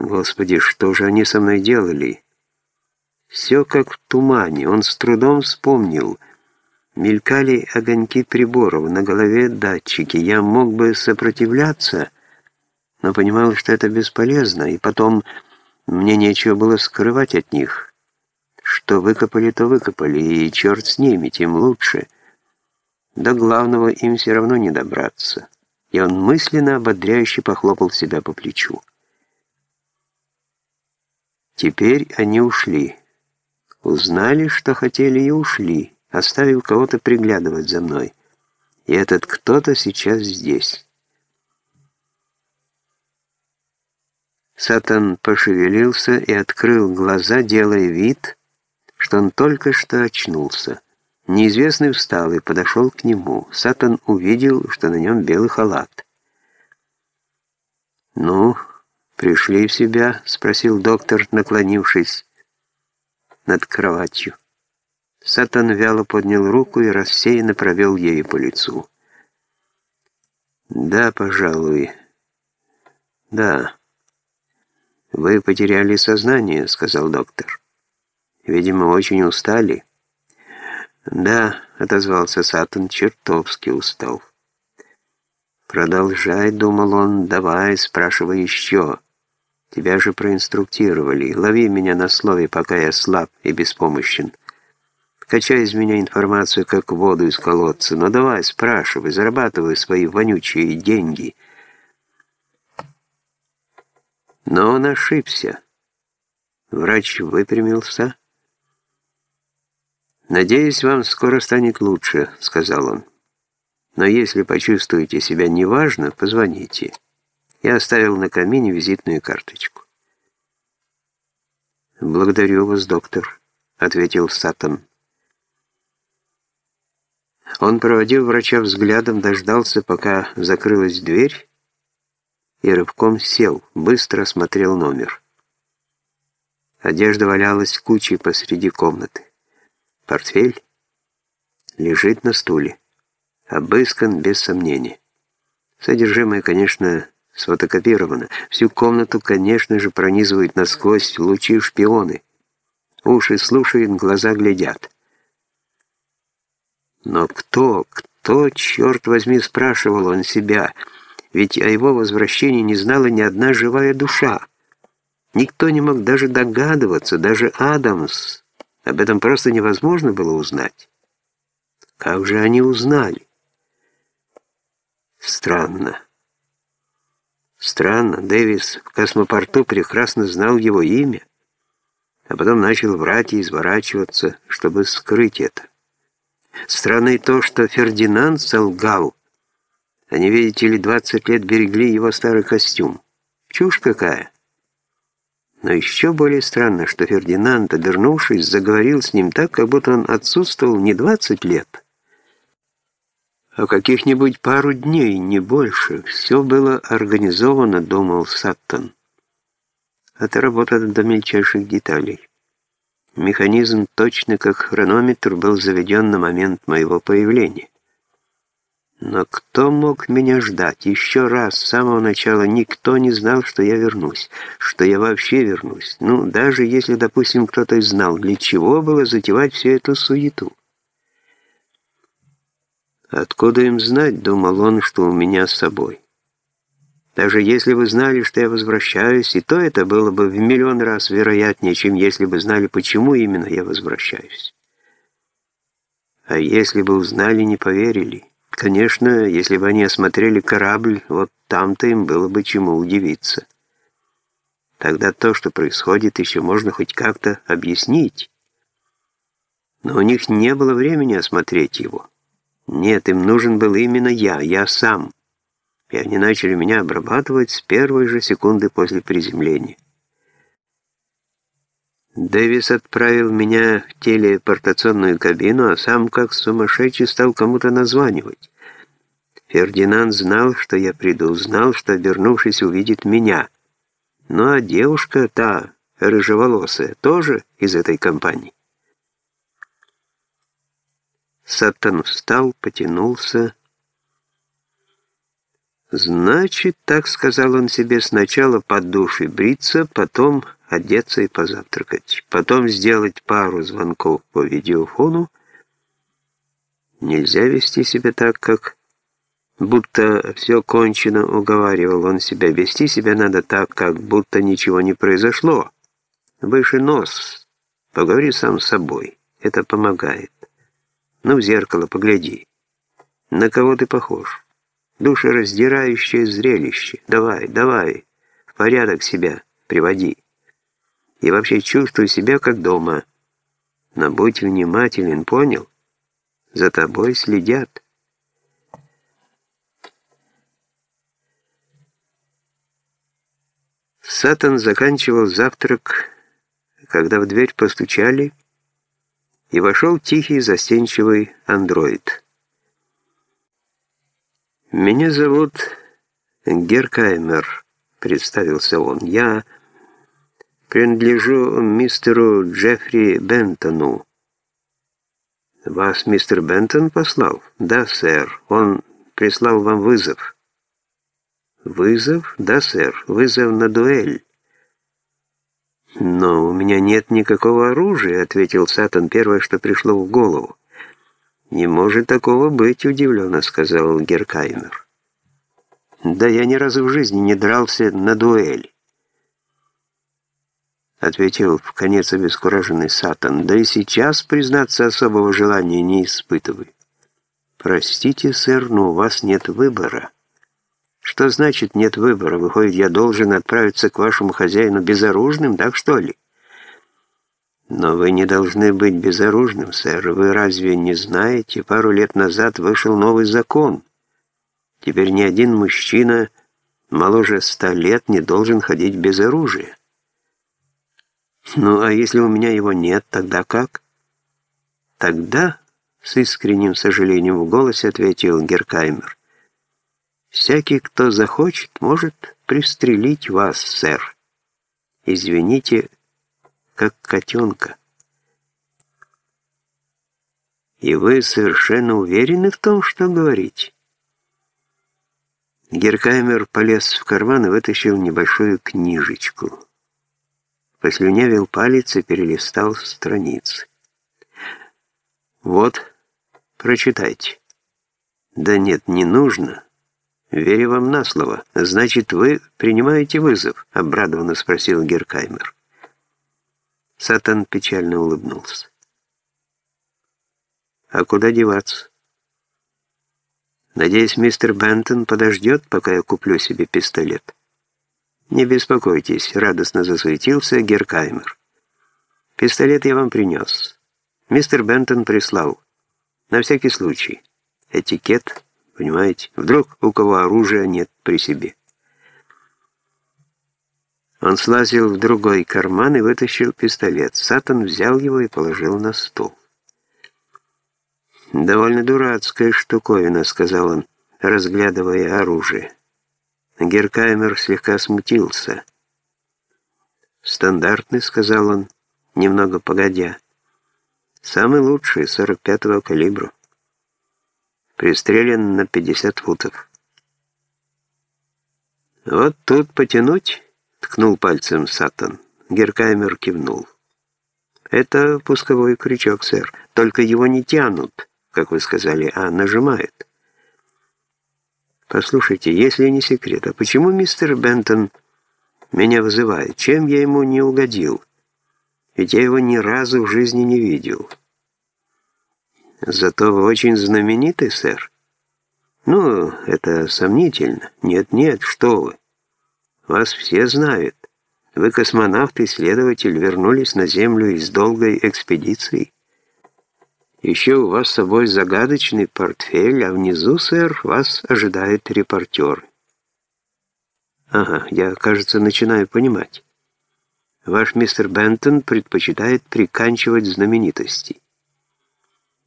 Господи, что же они со мной делали? Все как в тумане, он с трудом вспомнил. Мелькали огоньки приборов, на голове датчики. Я мог бы сопротивляться, но понимал, что это бесполезно, и потом мне нечего было скрывать от них. Что выкопали, то выкопали, и черт с ними, тем лучше. До главного им все равно не добраться. И он мысленно ободряюще похлопал себя по плечу. Теперь они ушли. Узнали, что хотели, и ушли, оставив кого-то приглядывать за мной. И этот кто-то сейчас здесь. Сатан пошевелился и открыл глаза, делая вид, что он только что очнулся. Неизвестный встал и подошел к нему. Сатан увидел, что на нем белый халат. «Ну, пришли в себя?» — спросил доктор, наклонившись над кроватью. Сатан вяло поднял руку и рассеянно провел ею по лицу. «Да, пожалуй. Да. Вы потеряли сознание», — сказал доктор. «Видимо, очень устали». «Да», — отозвался Сатан, чертовски устал. «Продолжай», — думал он, — «давай, спрашивай еще». Тебя же проинструктировали. Лови меня на слове, пока я слаб и беспомощен. Качай из меня информацию, как воду из колодца. Но давай, спрашивай, зарабатывай свои вонючие деньги. Но он ошибся. Врач выпрямился. «Надеюсь, вам скоро станет лучше», — сказал он. «Но если почувствуете себя неважно, позвоните». Я оставил на камине визитную карточку. «Благодарю вас, доктор», — ответил Сатан. Он проводил врача взглядом, дождался, пока закрылась дверь, и рывком сел, быстро осмотрел номер. Одежда валялась кучей посреди комнаты. Портфель лежит на стуле. Обыскан без сомнения. Содержимое, конечно, сфотокопировано. Всю комнату, конечно же, пронизывают насквозь лучи шпионы. Уши слушают, глаза глядят. Но кто, кто, черт возьми, спрашивал он себя, ведь о его возвращении не знала ни одна живая душа. Никто не мог даже догадываться, даже Адамс. Об этом просто невозможно было узнать. Как же они узнали? Странно. Странно, Дэвис в космопорту прекрасно знал его имя, а потом начал врать и изворачиваться, чтобы скрыть это. Странно и то, что Фердинанд солгал. Они, видите ли, 20 лет берегли его старый костюм. Чушь какая! Но еще более странно, что Фердинанд, обернувшись, заговорил с ним так, как будто он отсутствовал не 20 лет, а каких-нибудь пару дней, не больше. Все было организовано, думал Саттон. Отработано до мельчайших деталей. Механизм, точно как хронометр, был заведен на момент моего появления. Но кто мог меня ждать? Еще раз, с самого начала, никто не знал, что я вернусь, что я вообще вернусь. Ну, даже если, допустим, кто-то и знал, для чего было затевать всю эту суету. Откуда им знать, думал он, что у меня с собой? Даже если вы знали, что я возвращаюсь, и то это было бы в миллион раз вероятнее, чем если бы знали, почему именно я возвращаюсь. А если бы узнали, не поверили. Конечно, если бы они осмотрели корабль, вот там-то им было бы чему удивиться. Тогда то, что происходит, еще можно хоть как-то объяснить. Но у них не было времени осмотреть его. Нет, им нужен был именно я, я сам. И они начали меня обрабатывать с первой же секунды после приземления. Дэвис отправил меня в телепортационную кабину, а сам как сумасшедший стал кому-то названивать. Фердинанд знал, что я приду, знал, что, обернувшись, увидит меня. Ну а девушка, та, рыжеволосая, тоже из этой компании. Саттон встал, потянулся. Значит, так сказал он себе, сначала под душ и бриться, потом одеться и позавтракать, потом сделать пару звонков по видеофону. Нельзя вести себя так, как будто все кончено, уговаривал он себя. Вести себя надо так, как будто ничего не произошло. Выше нос. Поговори сам с собой. Это помогает. Ну, в зеркало погляди. На кого ты похож? Душераздирающее зрелище. Давай, давай, в порядок себя приводи. И вообще чувствуй себя как дома. Но будь внимателен, понял? За тобой следят. Сатан заканчивал завтрак, когда в дверь постучали, и вошел тихий застенчивый андроид. «Меня зовут Геркаймер», — представился он. «Я принадлежу мистеру Джеффри Бентону». «Вас мистер Бентон послал?» «Да, сэр. Он прислал вам вызов». «Вызов? Да, сэр. Вызов на дуэль». «Но у меня нет никакого оружия», — ответил Сатан первое, что пришло в голову. «Не может такого быть», — удивленно сказал Геркаймер. «Да я ни разу в жизни не дрался на дуэль», — ответил в конец обескураженный Сатан. «Да и сейчас, признаться, особого желания не испытываю». «Простите, сэр, но у вас нет выбора». «Что значит нет выбора? Выходит, я должен отправиться к вашему хозяину безоружным, так что ли?» Но вы не должны быть безоружным, сэр. Вы разве не знаете, пару лет назад вышел новый закон. Теперь ни один мужчина моложе ста лет не должен ходить без оружия. Ну, а если у меня его нет, тогда как? Тогда, с искренним сожалением в голосе ответил Геркаймер, всякий, кто захочет, может пристрелить вас, сэр. Извините, как котенка. И вы совершенно уверены в том, что говорите? Геркаймер полез в карман и вытащил небольшую книжечку. Послюнявил палец и перелистал страницы. «Вот, прочитайте». «Да нет, не нужно. Верю вам на слово. Значит, вы принимаете вызов?» — обрадованно спросил Геркаймер. Сатан печально улыбнулся. «А куда деваться? Надеюсь, мистер Бентон подождет, пока я куплю себе пистолет?» «Не беспокойтесь», — радостно засуетился Геркаймер. «Пистолет я вам принес. Мистер Бентон прислал. На всякий случай. Этикет, понимаете? Вдруг у кого оружия нет при себе». Он слазил в другой карман и вытащил пистолет. Сатан взял его и положил на стол. «Довольно дурацкая штуковина», — сказал он, разглядывая оружие. Геркаймер слегка смутился. «Стандартный», — сказал он, немного погодя. «Самый лучший, 45-го калибра. Пристрелен на 50 футов». «Вот тут потянуть...» ткнул пальцем Сатан. Геркаймер кивнул. «Это пусковой крючок, сэр. Только его не тянут, как вы сказали, а нажимают». «Послушайте, если не секрет, а почему мистер Бентон меня вызывает? Чем я ему не угодил? Ведь я его ни разу в жизни не видел». «Зато вы очень знаменитый, сэр». «Ну, это сомнительно. Нет-нет, что вы. Вас все знают. Вы космонавт-исследователь, вернулись на Землю из долгой экспедиции. Еще у вас с собой загадочный портфель, а внизу, сэр, вас ожидает репортер. Ага, я, кажется, начинаю понимать. Ваш мистер Бентон предпочитает приканчивать знаменитостей.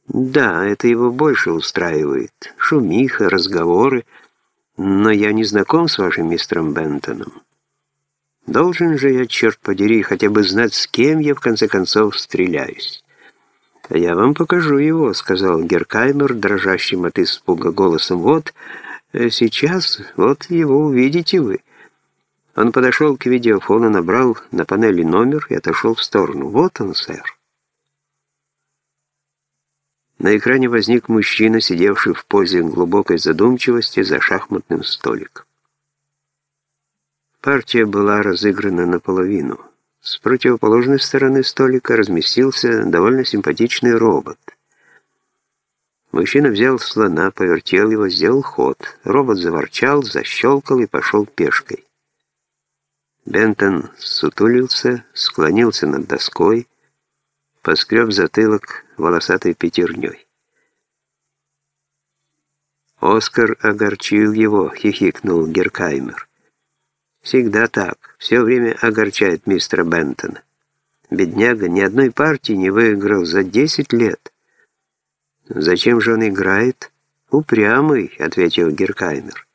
Да, это его больше устраивает. Шумиха, разговоры, но я не знаком с вашим мистером Бентоном. Должен же я, черт подери, хотя бы знать, с кем я в конце концов стреляюсь. «Я вам покажу его», — сказал Геркаймер, дрожащим от испуга голосом. «Вот, А сейчас вот его увидите вы. Он подошел к видеофону, набрал на панели номер и отошел в сторону. Вот он, сэр. На экране возник мужчина, сидевший в позе глубокой задумчивости за шахматным столиком. Партия была разыграна наполовину. С противоположной стороны столика разместился довольно симпатичный робот. Мужчина взял слона, повертел его, сделал ход. Робот заворчал, защелкал и пошел пешкой. Бентон сутулился, склонился над доской, поскреб затылок волосатой пятерней. Оскар огорчил его, хихикнул Геркаймер. Всегда так, все время огорчает мистера Бентона. Бедняга ни одной партии не выиграл за 10 лет. «Зачем же он играет?» «Упрямый», — ответил Геркаймер.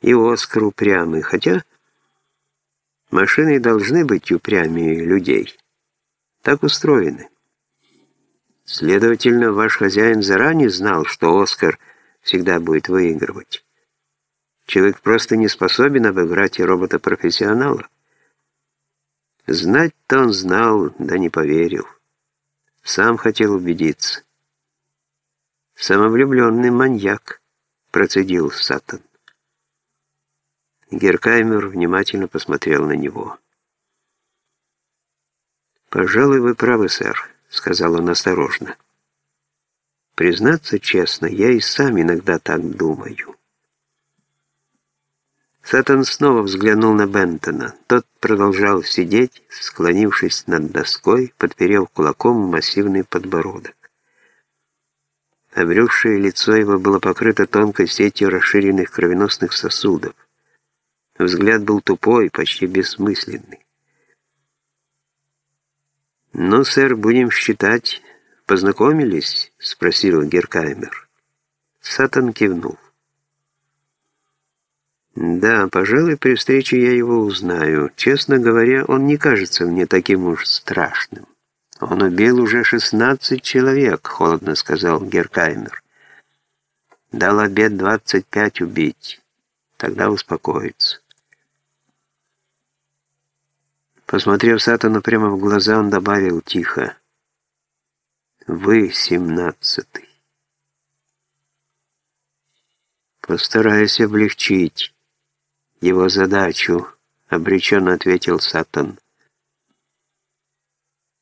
«И Оскар упрямый, хотя машины должны быть упрямее людей» так устроены. Следовательно, ваш хозяин заранее знал, что Оскар всегда будет выигрывать. Человек просто не способен обыграть и робота-профессионала. Знать-то он знал, да не поверил. Сам хотел убедиться. «Самовлюбленный маньяк», — процедил Сатан. Геркаймер внимательно посмотрел на него. «Пожалуй, вы правы, сэр», — сказал он осторожно. «Признаться честно, я и сам иногда так думаю». Сатан снова взглянул на Бентона. Тот продолжал сидеть, склонившись над доской, подперев кулаком массивный подбородок. Обрюзшее лицо его было покрыто тонкой сетью расширенных кровеносных сосудов. Взгляд был тупой, почти бессмысленный. «Ну, сэр, будем считать, познакомились?» — спросил Геркаймер. Сатан кивнул. «Да, пожалуй, при встрече я его узнаю. Честно говоря, он не кажется мне таким уж страшным. Он убил уже 16 человек», — холодно сказал Геркаймер. «Дал обед 25 убить. Тогда успокоится». Посмотрев Сатану прямо в глаза, он добавил тихо. «Вы семнадцатый». «Постараюсь облегчить его задачу», — обреченно ответил Сатан.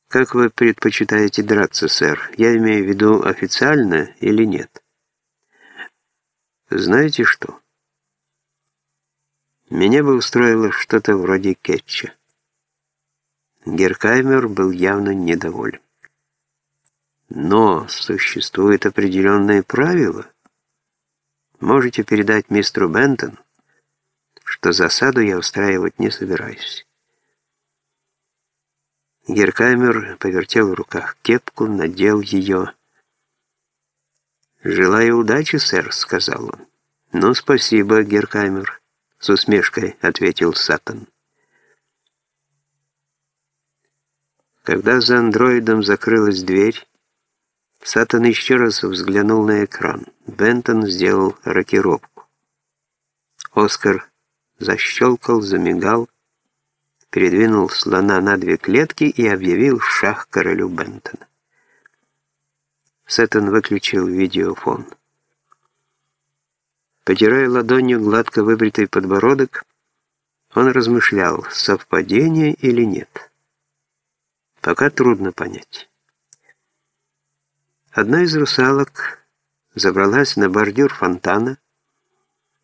«Как вы предпочитаете драться, сэр? Я имею в виду официально или нет?» «Знаете что?» Меня бы устроило что-то вроде кетча. Геркаймер был явно недоволен. Но существуют определенные правила. Можете передать мистеру Бентону, что засаду я устраивать не собираюсь. Геркаймер повертел в руках кепку, надел ее. «Желаю удачи, сэр», — сказал он. «Ну, спасибо, Геркаймер», — с усмешкой ответил Сатан. Когда за андроидом закрылась дверь, Сатан еще раз взглянул на экран. Бентон сделал рокировку. Оскар защелкал, замигал, передвинул слона на две клетки и объявил шах королю Бентона. Сатан выключил видеофон. Потирая ладонью гладко выбритый подбородок, он размышлял, совпадение или нет. Пока трудно понять. Одна из русалок забралась на бордюр фонтана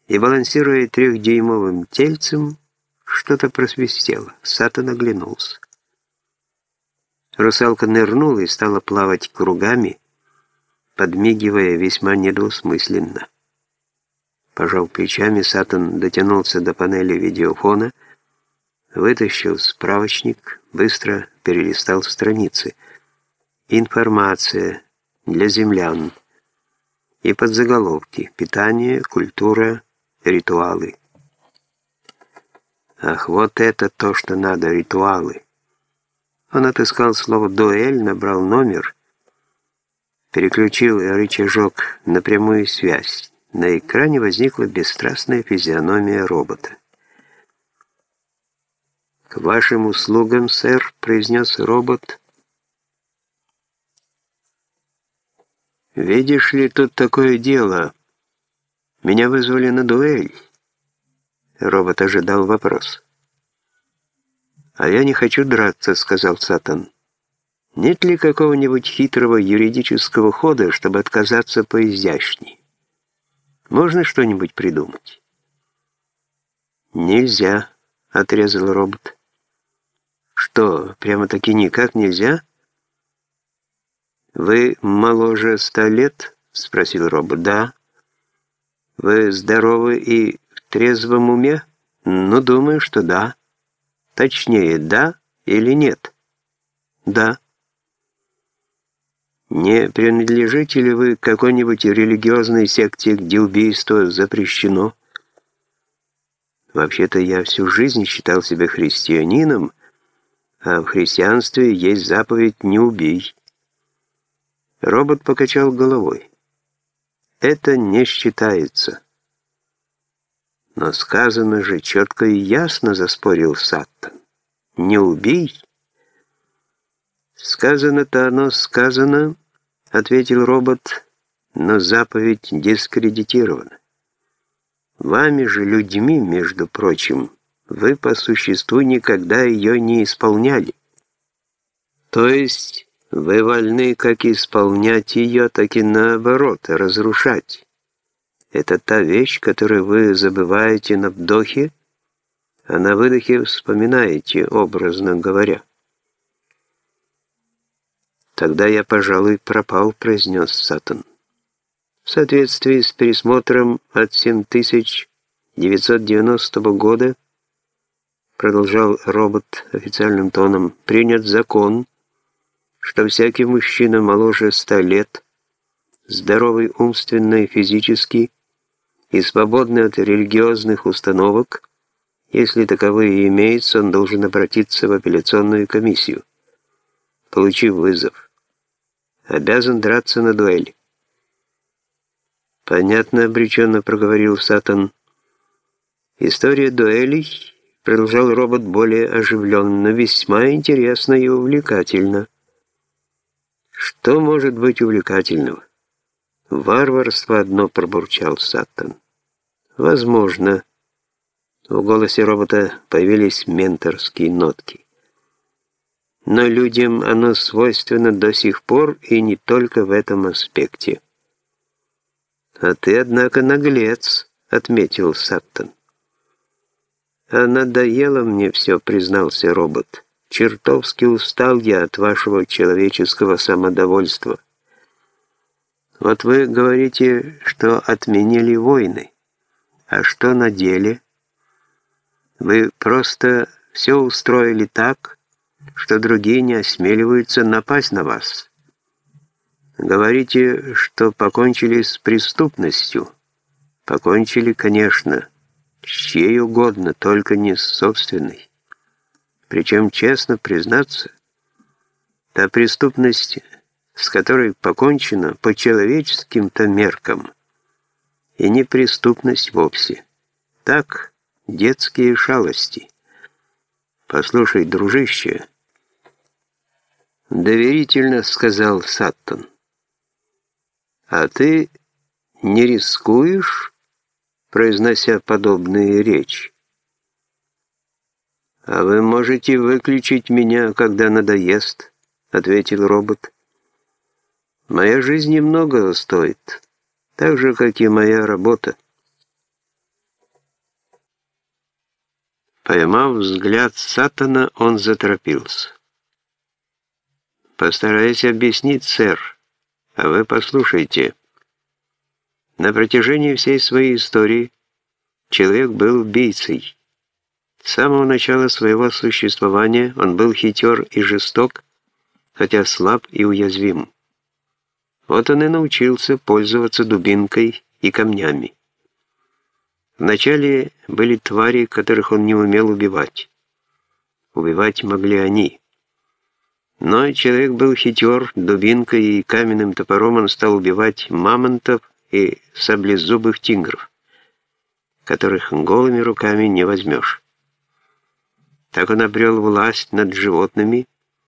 и, балансируя трехдюймовым тельцем, что-то просвистело. Сатан оглянулся. Русалка нырнула и стала плавать кругами, подмигивая весьма недвусмысленно. Пожав плечами, Сатан дотянулся до панели видеофона, вытащил справочник, быстро перелистал страницы. Информация для землян. И подзаголовки. Питание, культура, ритуалы. Ах, вот это то, что надо, ритуалы. Он отыскал слово «дуэль», набрал номер, переключил рычажок на прямую связь. На экране возникла бесстрастная физиономия робота. «К вашим услугам, сэр», — произнес робот. «Видишь ли, тут такое дело. Меня вызвали на дуэль». Робот ожидал вопрос. «А я не хочу драться», — сказал Сатан. «Нет ли какого-нибудь хитрого юридического хода, чтобы отказаться поизящней? Можно что-нибудь придумать?» «Нельзя», — отрезал робот. «Что, прямо-таки никак нельзя?» «Вы моложе ста лет?» — спросил робот. «Да». «Вы здоровы и в трезвом уме?» «Ну, думаю, что да». Точнее, да или нет? Да. Не принадлежите ли вы какой-нибудь религиозной секте, где убийство запрещено? Вообще-то я всю жизнь считал себя христианином, а в христианстве есть заповедь «не убей». Робот покачал головой. Это не считается. Но сказано же четко и ясно, заспорил Саттон. Не убей. Сказано-то оно сказано, ответил робот, но заповедь дискредитирована. Вами же, людьми, между прочим, вы по существу никогда ее не исполняли. То есть вы вольны как исполнять ее, так и наоборот, разрушать. Это та вещь, которую вы забываете на вдохе, а на выдохе вспоминаете, образно говоря. «Тогда я, пожалуй, пропал», — произнес Сатан. В соответствии с пересмотром от 7990 года, продолжал робот официальным тоном, принят закон, что всякий мужчина моложе ста лет, здоровый умственно и физически, и свободный от религиозных установок, если таковые имеются, он должен обратиться в апелляционную комиссию, получив вызов. Обязан драться на дуэли. «Понятно», — обреченно проговорил Сатан. «История дуэлей», — продолжал робот более оживленно, «весьма интересна и увлекательна». «Что может быть увлекательного?» «Варварство одно», — пробурчал Сатан. Возможно. В голосе робота появились менторские нотки. Но людям оно свойственно до сих пор и не только в этом аспекте. «А ты, однако, наглец», — отметил Саттон. «А надоело мне все», — признался робот. «Чертовски устал я от вашего человеческого самодовольства. Вот вы говорите, что отменили войны. А что на деле? Вы просто все устроили так, что другие не осмеливаются напасть на вас. Говорите, что покончили с преступностью. Покончили, конечно, чьей угодно, только не собственной. Причем, честно признаться, та преступность, с которой покончено по человеческим-то меркам – и не преступность вовсе. Так, детские шалости. Послушай, дружище, доверительно сказал Саттон. А ты не рискуешь, произнося подобные речи? «А вы можете выключить меня, когда надоест», — ответил робот. «Моя жизнь немного стоит» так же, как и моя работа. Поймав взгляд Сатана, он заторопился. «Постараюсь объяснить, сэр, а вы послушайте. На протяжении всей своей истории человек был убийцей. С самого начала своего существования он был хитер и жесток, хотя слаб и уязвим. Вот он и научился пользоваться дубинкой и камнями. Вначале были твари, которых он не умел убивать. Убивать могли они. Но человек был хитер, дубинкой и каменным топором он стал убивать мамонтов и саблезубых тигров, которых голыми руками не возьмешь. Так он обрел власть над животными,